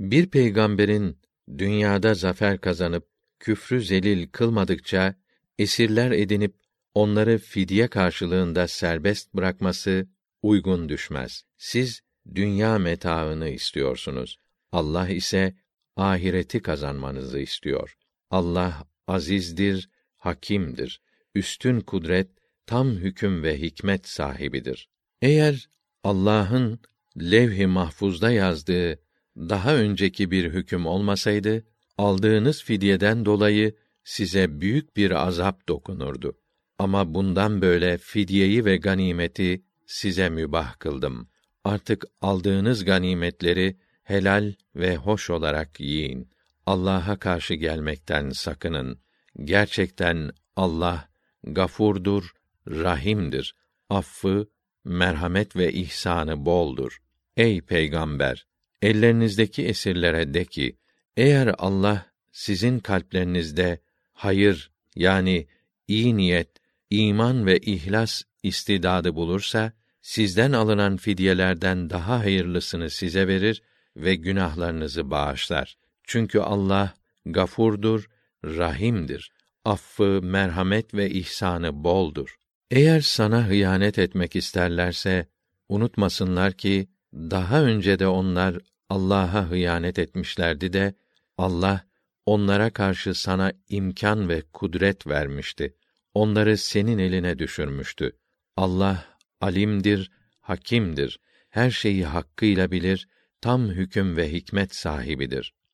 Bir peygamberin dünyada zafer kazanıp küfrü zelil kılmadıkça esirler edinip onları fidye karşılığında serbest bırakması uygun düşmez. Siz dünya metaını istiyorsunuz. Allah ise ahireti kazanmanızı istiyor. Allah azizdir, hakimdir. Üstün kudret, tam hüküm ve hikmet sahibidir. Eğer Allah'ın levh-i mahfuzda yazdığı daha önceki bir hüküm olmasaydı, aldığınız fidyeden dolayı size büyük bir azap dokunurdu. Ama bundan böyle fidyeyi ve ganimeti size mübah kıldım. Artık aldığınız ganimetleri helal ve hoş olarak yiyin. Allah'a karşı gelmekten sakının. Gerçekten Allah gafurdur, rahimdir. Affı, merhamet ve ihsanı boldur. Ey peygamber, ellerinizdeki esirlere de ki, eğer Allah sizin kalplerinizde hayır yani iyi niyet, iman ve ihlas istidadı bulursa, sizden alınan fidyelerden daha hayırlısını size verir ve günahlarınızı bağışlar. Çünkü Allah gafurdur, rahimdir. Affı, merhamet ve ihsanı boldur. Eğer sana hıyanet etmek isterlerse unutmasınlar ki daha önce de onlar Allah'a hıyanet etmişlerdi de Allah onlara karşı sana imkan ve kudret vermişti. Onları senin eline düşürmüştü. Allah alimdir, hakimdir. Her şeyi hakkıyla bilir, tam hüküm ve hikmet sahibidir.